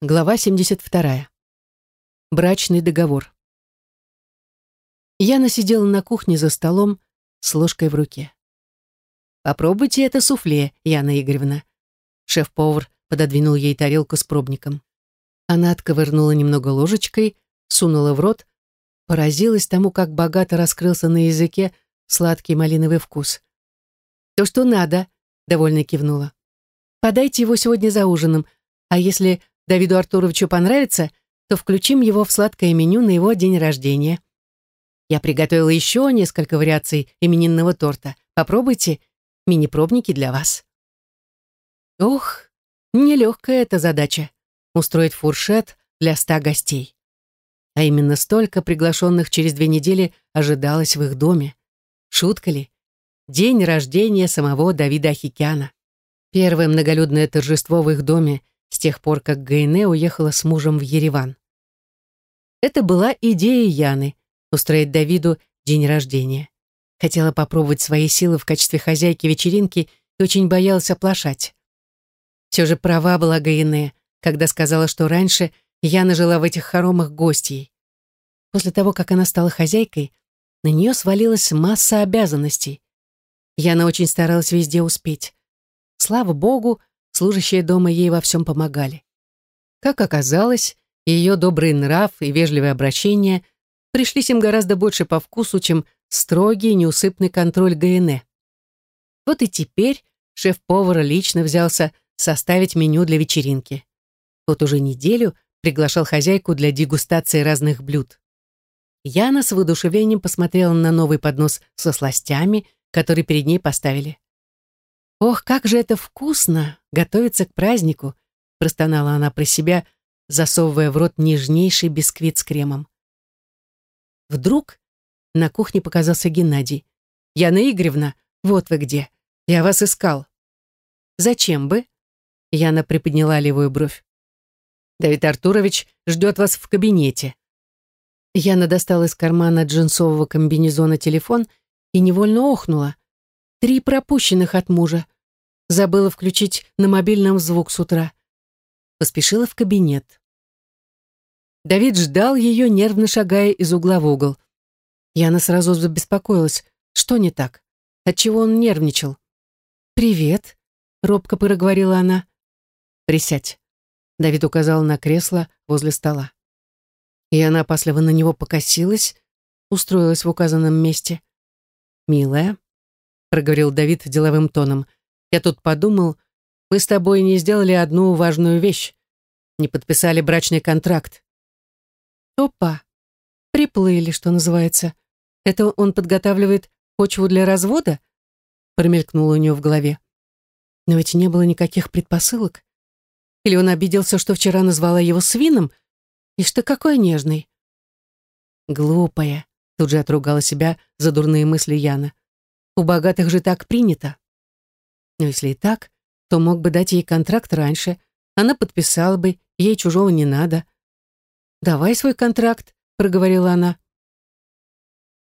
Глава 72. Брачный договор. Яна сидела на кухне за столом с ложкой в руке. «Попробуйте это суфле, Яна Игоревна». Шеф-повар пододвинул ей тарелку с пробником. Она отковырнула немного ложечкой, сунула в рот, поразилась тому, как богато раскрылся на языке сладкий малиновый вкус. «То, что надо», — довольно кивнула. «Подайте его сегодня за ужином, а если Давиду Артуровичу понравится, то включим его в сладкое меню на его день рождения. Я приготовила еще несколько вариаций именинного торта. Попробуйте. Мини-пробники для вас. Ох, нелегкая эта задача — устроить фуршет для ста гостей. А именно столько приглашенных через две недели ожидалось в их доме. Шутка ли? День рождения самого Давида Ахикяна. Первое многолюдное торжество в их доме — с тех пор, как Гайне уехала с мужем в Ереван. Это была идея Яны — устроить Давиду день рождения. Хотела попробовать свои силы в качестве хозяйки вечеринки и очень боялась оплошать. Все же права была Гайне, когда сказала, что раньше Яна жила в этих хоромах гостьей. После того, как она стала хозяйкой, на нее свалилась масса обязанностей. Яна очень старалась везде успеть. Слава богу, служащие дома ей во всем помогали. Как оказалось, ее добрый нрав и вежливое обращение пришлись им гораздо больше по вкусу, чем строгий неусыпный контроль ГНЭ. Вот и теперь шеф-повар лично взялся составить меню для вечеринки. Вот уже неделю приглашал хозяйку для дегустации разных блюд. Яна с воодушевлением посмотрела на новый поднос со сластями, который перед ней поставили. «Ох, как же это вкусно! Готовиться к празднику!» простонала она про себя, засовывая в рот нежнейший бисквит с кремом. Вдруг на кухне показался Геннадий. «Яна Игоревна, вот вы где. Я вас искал». «Зачем бы?» Яна приподняла левую бровь. «Давид Артурович ждет вас в кабинете». Яна достала из кармана джинсового комбинезона телефон и невольно охнула. Три пропущенных от мужа. Забыла включить на мобильном звук с утра. Поспешила в кабинет. Давид ждал ее, нервно шагая из угла в угол. Яна сразу забеспокоилась. Что не так? Отчего он нервничал? «Привет», — робко проговорила она. «Присядь». Давид указал на кресло возле стола. И она опасливо на него покосилась, устроилась в указанном месте. «Милая, проговорил Давид деловым тоном. «Я тут подумал, мы с тобой не сделали одну важную вещь. Не подписали брачный контракт». «Опа! Приплыли, что называется. Это он подготавливает почву для развода?» промелькнуло у нее в голове. Но ведь не было никаких предпосылок. Или он обиделся, что вчера назвала его свином? И что какой нежный. Глупая, тут же отругала себя за дурные мысли Яна. У богатых же так принято. Но если и так, то мог бы дать ей контракт раньше. Она подписала бы, ей чужого не надо. «Давай свой контракт», — проговорила она.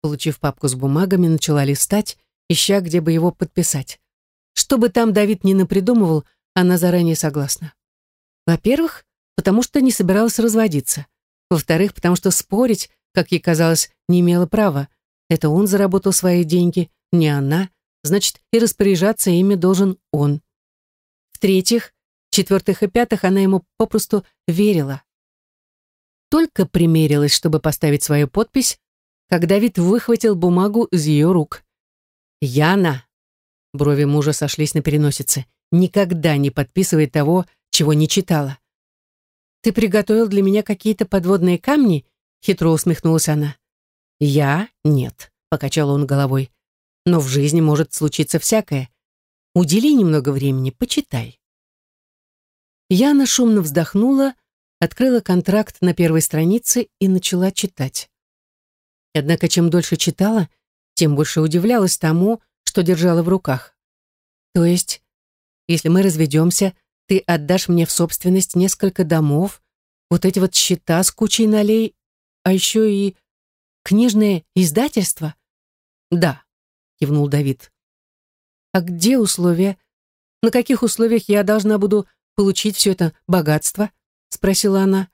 Получив папку с бумагами, начала листать, ища, где бы его подписать. Что бы там Давид ни напридумывал, она заранее согласна. Во-первых, потому что не собиралась разводиться. Во-вторых, потому что спорить, как ей казалось, не имела права. Это он заработал свои деньги, не она, значит, и распоряжаться ими должен он. В-третьих, четвертых и пятых она ему попросту верила. Только примерилась, чтобы поставить свою подпись, как Давид выхватил бумагу из ее рук. «Яна!» Брови мужа сошлись на переносице. «Никогда не подписывай того, чего не читала». «Ты приготовил для меня какие-то подводные камни?» Хитро усмехнулась она. «Я? Нет», — покачал он головой. Но в жизни может случиться всякое. Удели немного времени, почитай. Яна шумно вздохнула, открыла контракт на первой странице и начала читать. Однако, чем дольше читала, тем больше удивлялась тому, что держала в руках. То есть, если мы разведемся, ты отдашь мне в собственность несколько домов, вот эти вот счета с кучей налей, а еще и книжное издательство? Да, кивнул Давид. А где условия? На каких условиях я должна буду получить все это богатство? спросила она.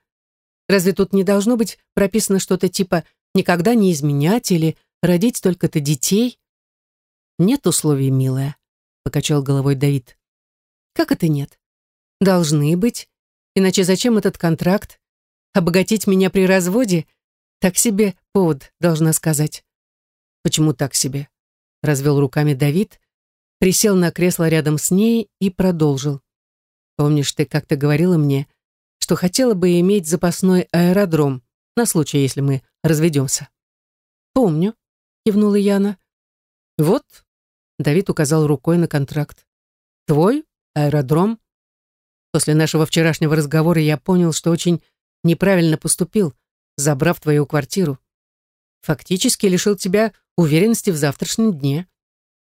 «Разве тут не должно быть прописано что-то типа «никогда не изменять» или «родить столько-то детей»?» «Нет условий, милая», — покачал головой Давид. «Как это нет? Должны быть. Иначе зачем этот контракт? Обогатить меня при разводе? Так себе повод, должна сказать». «Почему так себе?» — развел руками Давид, присел на кресло рядом с ней и продолжил. «Помнишь, ты как-то говорила мне, что хотела бы иметь запасной аэродром на случай, если мы разведемся?» «Помню», — кивнула Яна. «Вот», — Давид указал рукой на контракт. «Твой аэродром?» После нашего вчерашнего разговора я понял, что очень неправильно поступил, забрав твою квартиру. Фактически лишил тебя уверенности в завтрашнем дне.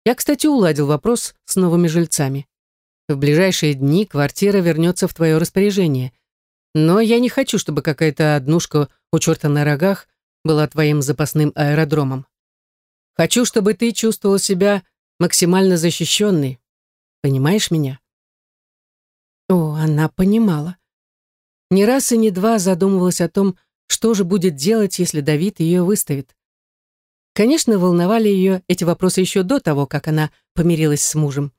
Я, кстати, уладил вопрос с новыми жильцами. В ближайшие дни квартира вернется в твое распоряжение. Но я не хочу, чтобы какая-то однушка у черта на рогах была твоим запасным аэродромом. Хочу, чтобы ты чувствовал себя максимально защищенной. Понимаешь меня? О, она понимала. Не раз и не два задумывалась о том, что же будет делать, если Давид ее выставит. Конечно, волновали ее эти вопросы еще до того, как она помирилась с мужем.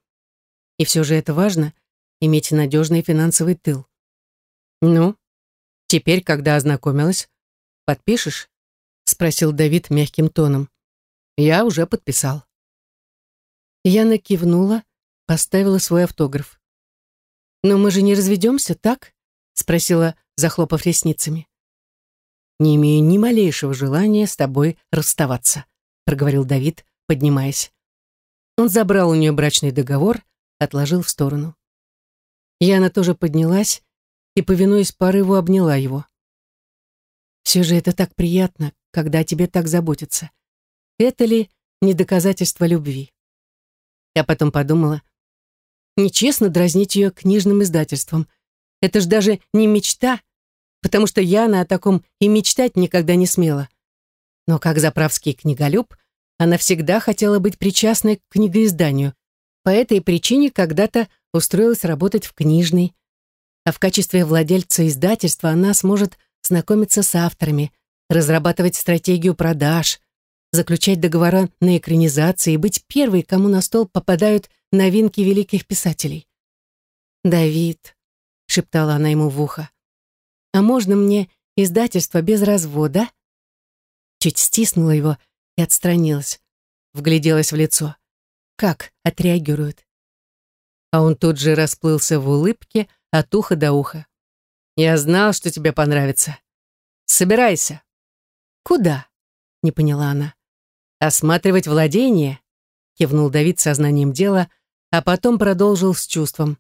И все же это важно — иметь надежный финансовый тыл. «Ну, теперь, когда ознакомилась, подпишешь?» — спросил Давид мягким тоном. «Я уже подписал». Яна кивнула, поставила свой автограф. «Но мы же не разведемся, так?» — спросила, захлопав ресницами не имею ни малейшего желания с тобой расставаться», проговорил Давид, поднимаясь. Он забрал у нее брачный договор, отложил в сторону. Яна тоже поднялась и, повинуясь порыву, обняла его. «Все же это так приятно, когда о тебе так заботятся. Это ли не доказательство любви?» Я потом подумала, нечестно дразнить ее книжным издательством. Это ж даже не мечта, потому что Яна о таком и мечтать никогда не смела. Но как заправский книголюб, она всегда хотела быть причастной к книгоизданию. По этой причине когда-то устроилась работать в книжной. А в качестве владельца издательства она сможет знакомиться с авторами, разрабатывать стратегию продаж, заключать договора на экранизации и быть первой, кому на стол попадают новинки великих писателей. «Давид», — шептала она ему в ухо, а можно мне издательство без развода?» Чуть стиснула его и отстранилась. Вгляделась в лицо. Как отреагирует? А он тут же расплылся в улыбке от уха до уха. «Я знал, что тебе понравится. Собирайся». «Куда?» — не поняла она. «Осматривать владение», — кивнул Давид сознанием дела, а потом продолжил с чувством.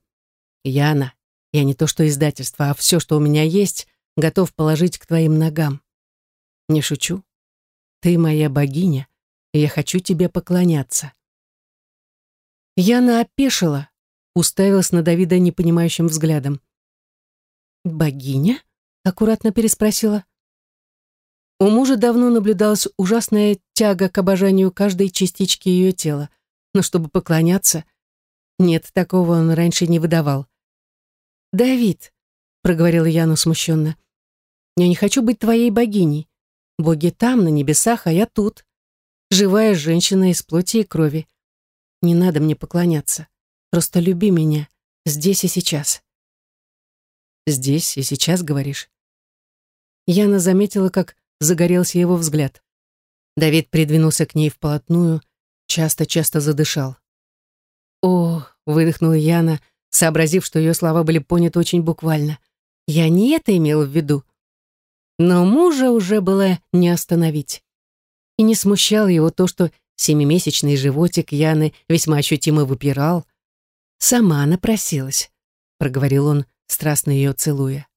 «Яна, я не то что издательство, а все, что у меня есть, готов положить к твоим ногам. Не шучу. Ты моя богиня, и я хочу тебе поклоняться. Яна опешила, уставилась на Давида непонимающим взглядом. «Богиня?» — аккуратно переспросила. У мужа давно наблюдалась ужасная тяга к обожанию каждой частички ее тела, но чтобы поклоняться, нет, такого он раньше не выдавал. «Давид», — проговорила Яна смущенно, — «я не хочу быть твоей богиней. Боги там, на небесах, а я тут. Живая женщина из плоти и крови. Не надо мне поклоняться. Просто люби меня здесь и сейчас». «Здесь и сейчас, говоришь?» Яна заметила, как загорелся его взгляд. Давид придвинулся к ней вплотную, часто-часто задышал. «О!» — выдохнула Яна — сообразив, что ее слова были поняты очень буквально. Я не это имела в виду. Но мужа уже было не остановить. И не смущало его то, что семимесячный животик Яны весьма ощутимо выпирал. «Сама она просилась», — проговорил он, страстно ее целуя.